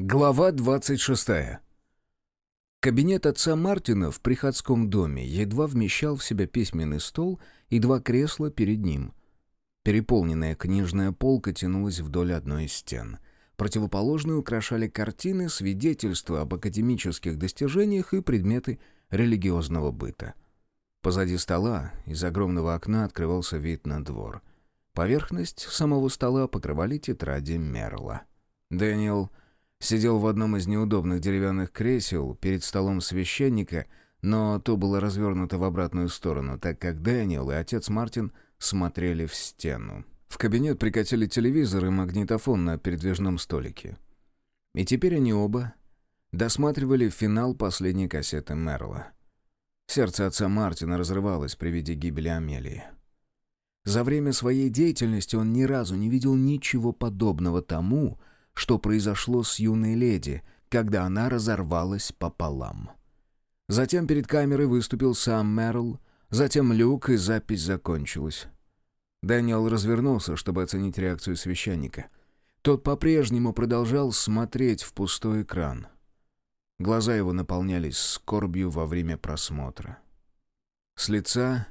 Глава 26. Кабинет отца Мартина в приходском доме едва вмещал в себя письменный стол и два кресла перед ним. Переполненная книжная полка тянулась вдоль одной из стен. Противоположную украшали картины, свидетельства об академических достижениях и предметы религиозного быта. Позади стола из огромного окна открывался вид на двор. Поверхность самого стола покрывали тетради Мерла. Дэниел сидел в одном из неудобных деревянных кресел перед столом священника, но то было развернуто в обратную сторону, так как Дэниел и отец Мартин смотрели в стену. В кабинет прикатили телевизор и магнитофон на передвижном столике. И теперь они оба досматривали финал последней кассеты Мерла. Сердце отца Мартина разрывалось при виде гибели Амелии. За время своей деятельности он ни разу не видел ничего подобного тому, что произошло с юной леди, когда она разорвалась пополам. Затем перед камерой выступил сам Мерл, затем Люк, и запись закончилась. Дэниел развернулся, чтобы оценить реакцию священника. Тот по-прежнему продолжал смотреть в пустой экран. Глаза его наполнялись скорбью во время просмотра. С лица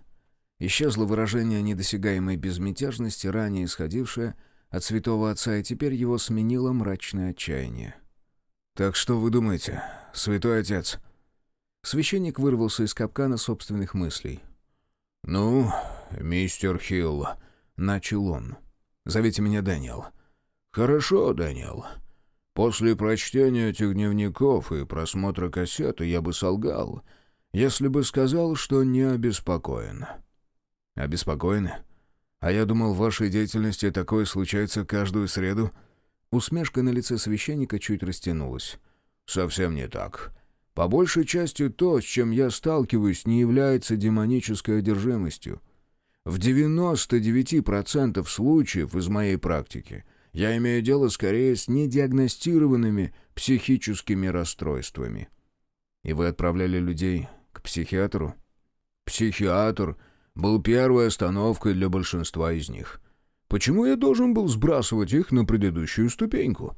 исчезло выражение недосягаемой безмятежности, ранее исходившее от святого отца, и теперь его сменило мрачное отчаяние. «Так что вы думаете, святой отец?» Священник вырвался из капкана собственных мыслей. «Ну, мистер Хилл», — начал он. «Зовите меня Дэниел». «Хорошо, Дэниел. После прочтения этих дневников и просмотра кассеты я бы солгал, если бы сказал, что не обеспокоен». «Обеспокоены? А я думал, в вашей деятельности такое случается каждую среду». Усмешка на лице священника чуть растянулась. «Совсем не так. По большей части то, с чем я сталкиваюсь, не является демонической одержимостью. В 99% случаев из моей практики я имею дело скорее с недиагностированными психическими расстройствами». «И вы отправляли людей к психиатру?» «Психиатр был первой остановкой для большинства из них. Почему я должен был сбрасывать их на предыдущую ступеньку?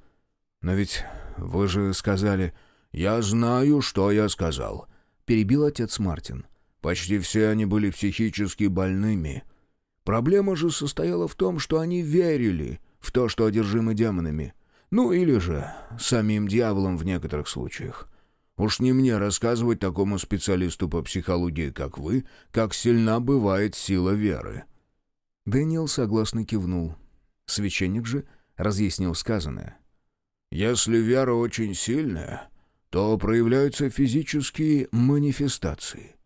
Но ведь вы же сказали... «Я знаю, что я сказал», — перебил отец Мартин. «Почти все они были психически больными. Проблема же состояла в том, что они верили в то, что одержимы демонами. Ну или же самим дьяволом в некоторых случаях. Уж не мне рассказывать такому специалисту по психологии, как вы, как сильна бывает сила веры». Дэниел согласно кивнул. Священник же разъяснил сказанное. «Если вера очень сильная, то проявляются физические манифестации.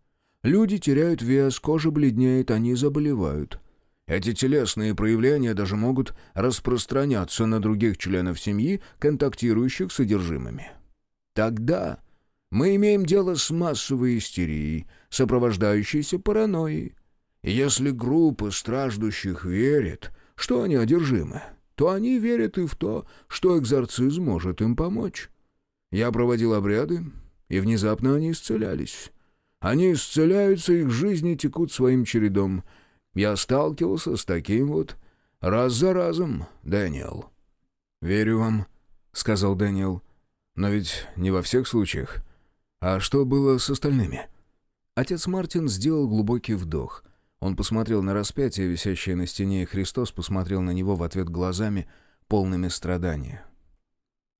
Люди теряют вес, кожа бледнеет, они заболевают. Эти телесные проявления даже могут распространяться на других членов семьи, контактирующих с содержимыми. Тогда мы имеем дело с массовой истерией, сопровождающейся паранойей. И если группа страждущих верит, что они одержимы, то они верят и в то, что экзорцизм может им помочь. Я проводил обряды, и внезапно они исцелялись. Они исцеляются, их жизни текут своим чередом. Я сталкивался с таким вот раз за разом, Дэниел. «Верю вам», — сказал Дэниел. «Но ведь не во всех случаях. «А что было с остальными?» Отец Мартин сделал глубокий вдох. Он посмотрел на распятие, висящее на стене, и Христос посмотрел на него в ответ глазами, полными страдания.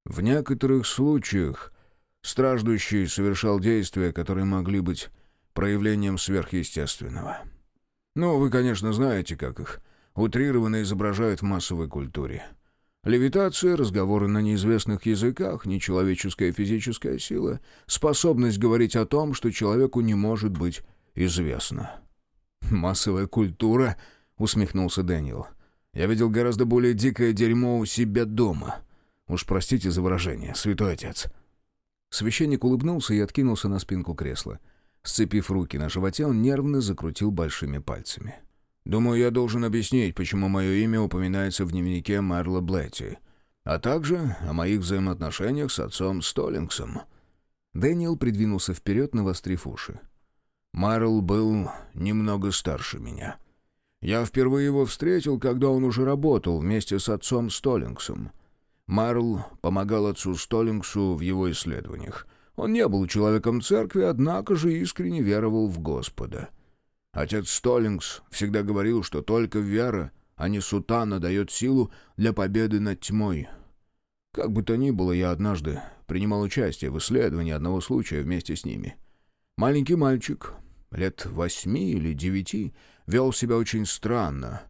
«В некоторых случаях страждущий совершал действия, которые могли быть проявлением сверхъестественного. Ну, вы, конечно, знаете, как их утрированно изображают в массовой культуре». Левитация, разговоры на неизвестных языках, нечеловеческая физическая сила, способность говорить о том, что человеку не может быть известно. «Массовая культура?» — усмехнулся Дэниел. «Я видел гораздо более дикое дерьмо у себя дома. Уж простите за выражение, святой отец». Священник улыбнулся и откинулся на спинку кресла. Сцепив руки на животе, он нервно закрутил большими пальцами. Думаю, я должен объяснить, почему мое имя упоминается в дневнике Марла Блетти, а также о моих взаимоотношениях с отцом Столлингсом». Дэниел придвинулся вперед, навострив уши. Марл был немного старше меня. Я впервые его встретил, когда он уже работал вместе с отцом Столлингсом. Марл помогал отцу Столлингсу в его исследованиях. Он не был человеком церкви, однако же искренне веровал в Господа. Отец Столлингс всегда говорил, что только вера, а не сутана дает силу для победы над тьмой. Как бы то ни было, я однажды принимал участие в исследовании одного случая вместе с ними. Маленький мальчик, лет восьми или девяти, вел себя очень странно.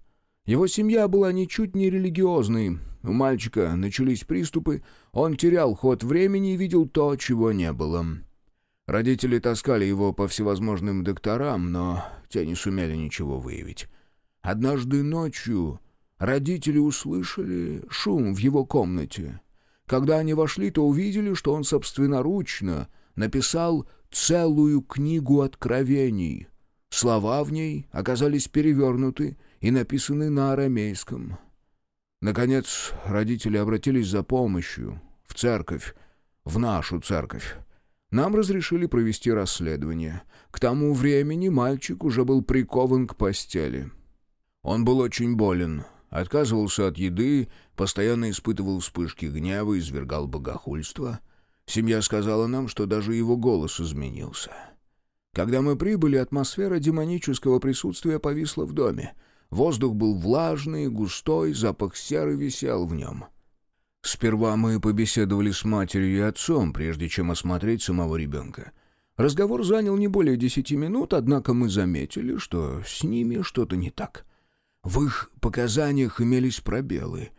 Его семья была ничуть не религиозной. У мальчика начались приступы, он терял ход времени и видел то, чего не было. Родители таскали его по всевозможным докторам, но те не сумели ничего выявить. Однажды ночью родители услышали шум в его комнате. Когда они вошли, то увидели, что он собственноручно написал целую книгу откровений. Слова в ней оказались перевернуты и написаны на арамейском. Наконец, родители обратились за помощью в церковь, в нашу церковь. Нам разрешили провести расследование. К тому времени мальчик уже был прикован к постели. Он был очень болен, отказывался от еды, постоянно испытывал вспышки гнева, извергал богохульство. Семья сказала нам, что даже его голос изменился. Когда мы прибыли, атмосфера демонического присутствия повисла в доме. Воздух был влажный, густой, запах серы висел в нем. Сперва мы побеседовали с матерью и отцом, прежде чем осмотреть самого ребенка. Разговор занял не более десяти минут, однако мы заметили, что с ними что-то не так — в их показаниях имелись пробелы.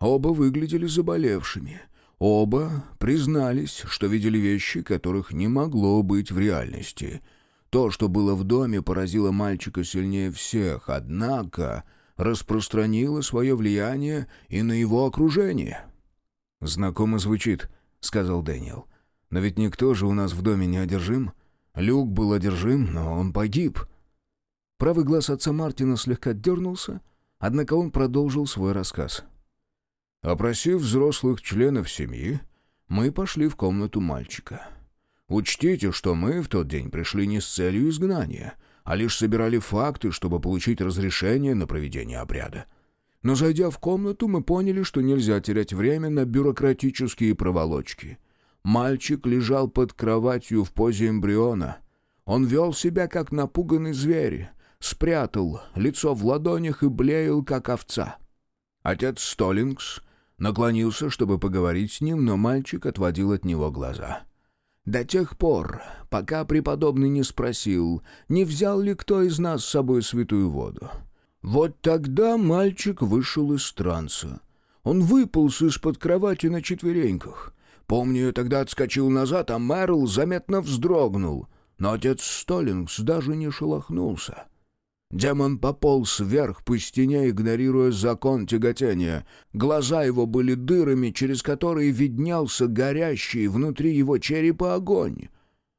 Оба выглядели заболевшими. Оба признались, что видели вещи, которых не могло быть в реальности. То, что было в доме, поразило мальчика сильнее всех, однако распространило свое влияние и на его окружение. «Знакомо звучит», — сказал Дэниел. «Но ведь никто же у нас в доме не одержим. Люк был одержим, но он погиб». Правый глаз отца Мартина слегка дернулся, однако он продолжил свой рассказ. Опросив взрослых членов семьи, мы пошли в комнату мальчика. Учтите, что мы в тот день пришли не с целью изгнания, а лишь собирали факты, чтобы получить разрешение на проведение обряда. Но зайдя в комнату, мы поняли, что нельзя терять время на бюрократические проволочки. Мальчик лежал под кроватью в позе эмбриона. Он вел себя, как напуганный зверь, спрятал лицо в ладонях и блеял, как овца. Отец Столлингс наклонился, чтобы поговорить с ним, но мальчик отводил от него глаза. До тех пор, пока преподобный не спросил, не взял ли кто из нас с собой святую воду. Вот тогда мальчик вышел из транса. Он выполз из-под кровати на четвереньках. Помню, тогда отскочил назад, а Мэрл заметно вздрогнул. Но отец Столлингс даже не шелохнулся. Демон пополз вверх по стене, игнорируя закон тяготения. Глаза его были дырами, через которые виднелся горящий внутри его черепа огонь.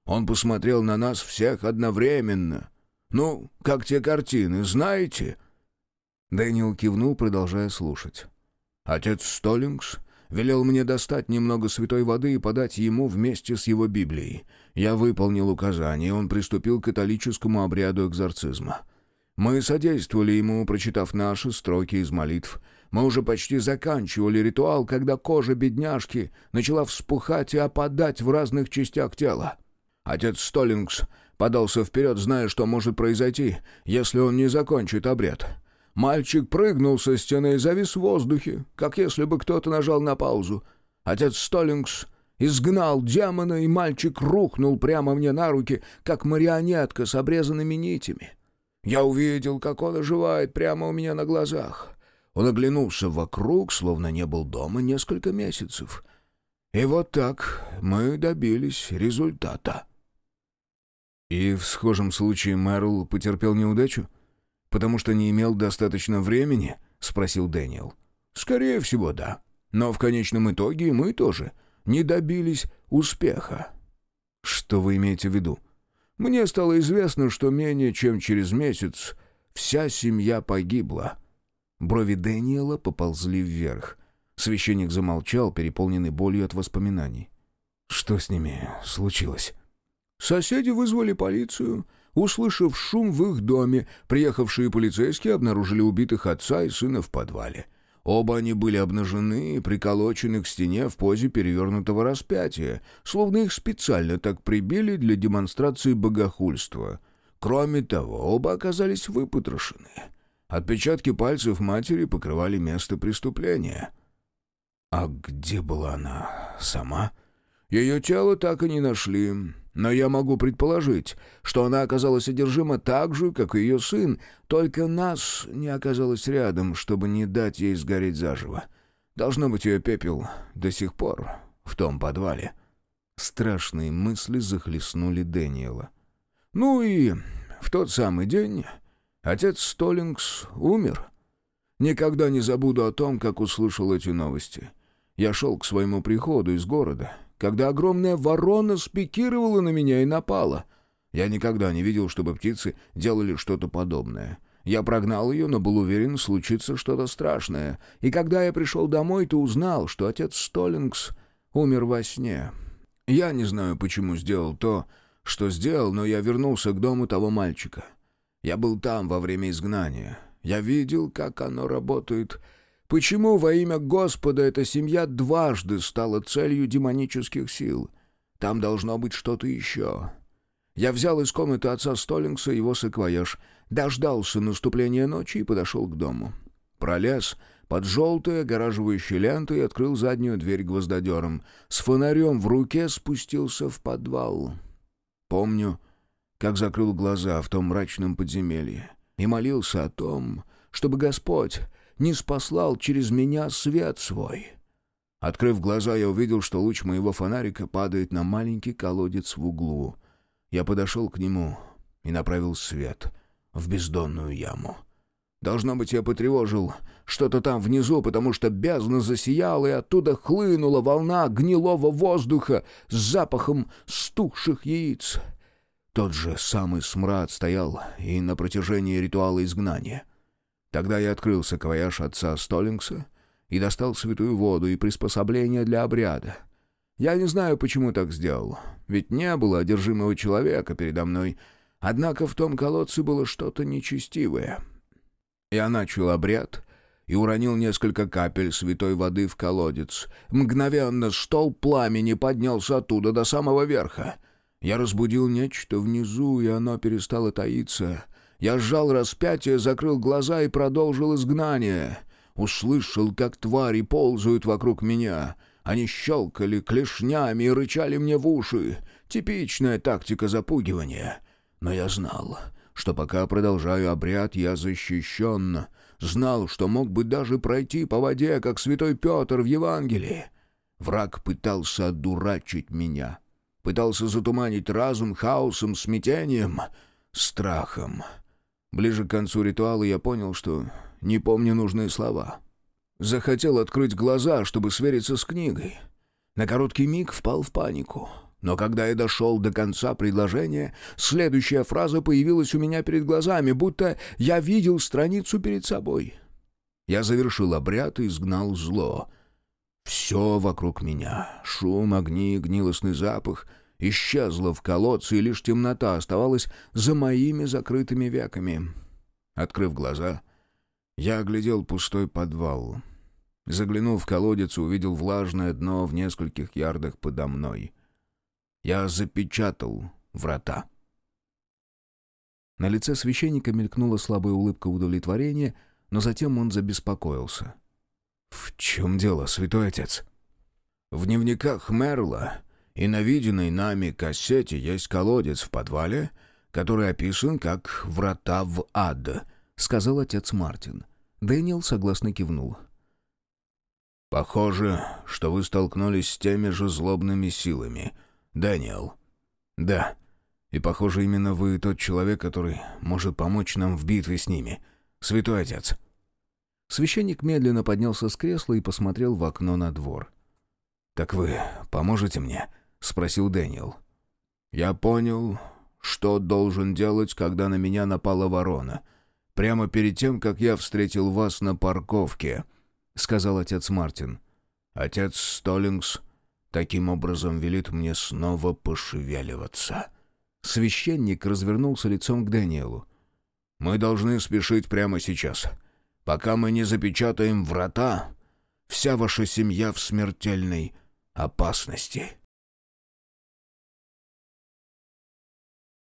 Он посмотрел на нас всех одновременно. «Ну, как те картины, знаете?» Дэниел кивнул, продолжая слушать. Отец Столлингс велел мне достать немного святой воды и подать ему вместе с его Библией. Я выполнил указание, он приступил к католическому обряду экзорцизма. Мы содействовали ему, прочитав наши строки из молитв. Мы уже почти заканчивали ритуал, когда кожа бедняжки начала вспухать и опадать в разных частях тела. Отец Столлингс подался вперед, зная, что может произойти, если он не закончит обряд. Мальчик прыгнул со стены и завис в воздухе, как если бы кто-то нажал на паузу. Отец Столлингс изгнал демона, и мальчик рухнул прямо мне на руки, как марионетка с обрезанными нитями. Я увидел, как он оживает прямо у меня на глазах. Он оглянулся вокруг, словно не был дома несколько месяцев. И вот так мы добились результата. И в схожем случае Мэрл потерпел неудачу? Потому что не имел достаточно времени? Спросил Дэниел. Скорее всего, да. Но в конечном итоге мы тоже не добились успеха. Что вы имеете в виду? Мне стало известно, что менее чем через месяц вся семья погибла. Брови Дэниела поползли вверх. Священник замолчал, переполненный болью от воспоминаний. Что с ними случилось? Соседи вызвали полицию. Услышав шум в их доме, приехавшие полицейские обнаружили убитых отца и сына в подвале. Оба они были обнажены и приколочены к стене в позе перевернутого распятия, словно их специально так прибили для демонстрации богохульства. Кроме того, оба оказались выпотрошены. Отпечатки пальцев матери покрывали место преступления. А где была она сама? Ее тело так и не нашли, но я могу предположить, что она оказалась одержима так же, как и ее сын, только нас не оказалось рядом, чтобы не дать ей сгореть заживо. Должно быть, ее пепел до сих пор в том подвале. Страшные мысли захлестнули Дэниела. Ну и в тот самый день отец Столлингс умер. Никогда не забуду о том, как услышал эти новости. Я шел к своему приходу из города — когда огромная ворона спикировала на меня и напала. Я никогда не видел, чтобы птицы делали что-то подобное. Я прогнал ее, но был уверен, случится что-то страшное. И когда я пришел домой, то узнал, что отец Столлингс умер во сне. Я не знаю, почему сделал то, что сделал, но я вернулся к дому того мальчика. Я был там во время изгнания. Я видел, как оно работает, Почему во имя Господа эта семья дважды стала целью демонических сил? Там должно быть что-то еще. Я взял из комнаты отца Столлингса его саквояж, дождался наступления ночи и подошел к дому. Пролез под желтой огораживающей лентой и открыл заднюю дверь гвоздодером. С фонарем в руке спустился в подвал. Помню, как закрыл глаза в том мрачном подземелье и молился о том, чтобы Господь не спаслал через меня свет свой. Открыв глаза, я увидел, что луч моего фонарика падает на маленький колодец в углу. Я подошел к нему и направил свет в бездонную яму. Должно быть, я потревожил что-то там внизу, потому что бездна засияла, и оттуда хлынула волна гнилого воздуха с запахом стухших яиц. Тот же самый смрад стоял и на протяжении ритуала изгнания — Тогда я открыл саквояж отца Столлингса и достал святую воду и приспособления для обряда. Я не знаю, почему так сделал, ведь не было одержимого человека передо мной, однако в том колодце было что-то нечестивое. Я начал обряд и уронил несколько капель святой воды в колодец. Мгновенно стол пламени поднялся оттуда до самого верха. Я разбудил нечто внизу, и оно перестало таиться — я сжал распятие, закрыл глаза и продолжил изгнание. Услышал, как твари ползают вокруг меня. Они щелкали клешнями и рычали мне в уши. Типичная тактика запугивания. Но я знал, что пока продолжаю обряд, я защищен. Знал, что мог бы даже пройти по воде, как святой Петр в Евангелии. Враг пытался одурачить меня. Пытался затуманить разум хаосом, смятением, страхом. Ближе к концу ритуала я понял, что не помню нужные слова. Захотел открыть глаза, чтобы свериться с книгой. На короткий миг впал в панику. Но когда я дошел до конца предложения, следующая фраза появилась у меня перед глазами, будто я видел страницу перед собой. Я завершил обряд и изгнал зло. Все вокруг меня — шум, огни, гнилостный запах — исчезла в колодце, и лишь темнота оставалась за моими закрытыми веками. Открыв глаза, я оглядел пустой подвал. Заглянув в колодец, увидел влажное дно в нескольких ярдах подо мной. Я запечатал врата. На лице священника мелькнула слабая улыбка удовлетворения, но затем он забеспокоился. «В чем дело, святой отец?» «В дневниках Мерла и на виденной нами кассете есть колодец в подвале, который описан как «врата в ад», — сказал отец Мартин. Дэниел согласно кивнул. «Похоже, что вы столкнулись с теми же злобными силами, Дэниел». «Да, и похоже, именно вы тот человек, который может помочь нам в битве с ними, святой отец». Священник медленно поднялся с кресла и посмотрел в окно на двор. «Так вы поможете мне?» — спросил Дэниел. «Я понял, что должен делать, когда на меня напала ворона. Прямо перед тем, как я встретил вас на парковке», — сказал отец Мартин. «Отец Столлингс таким образом велит мне снова пошевеливаться». Священник развернулся лицом к Дэниелу. «Мы должны спешить прямо сейчас. Пока мы не запечатаем врата, вся ваша семья в смертельной опасности».